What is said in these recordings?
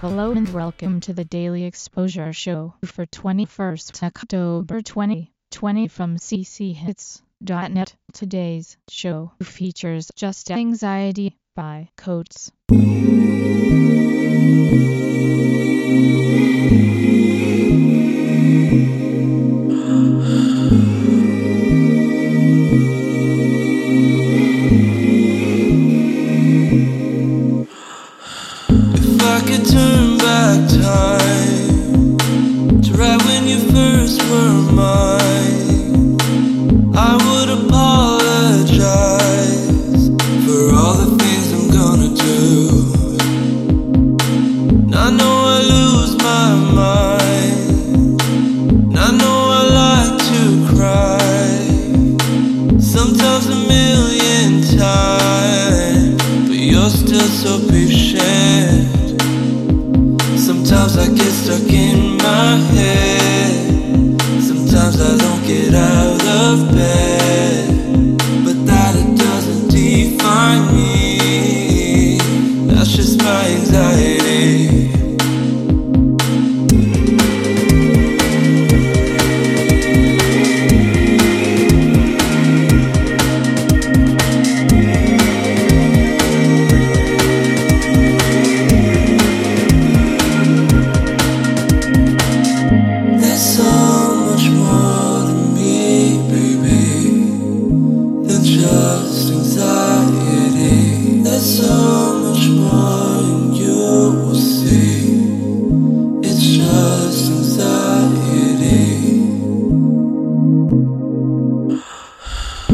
Hello and welcome to the Daily Exposure Show for 21st October 2020 from cchits.net. Today's show features Just Anxiety by Coates. I could turn back time to right when you first were mine, I would apologize for all the things I'm gonna do. I know I lose my mind, and I know I like to cry. Sometimes a million times, but you're still so patient. Sometimes I get stuck in my head. Sometimes I don't get out of bed.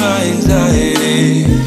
my anxiety.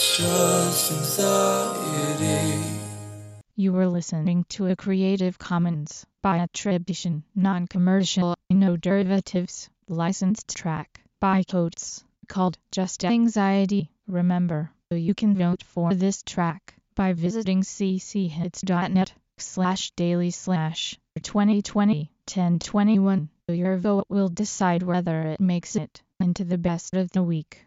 Just anxiety. You were listening to a Creative Commons by attribution, non-commercial, no derivatives, licensed track by Coates called Just Anxiety. Remember, you can vote for this track by visiting cchits.net slash daily slash 2020 1021. Your vote will decide whether it makes it into the best of the week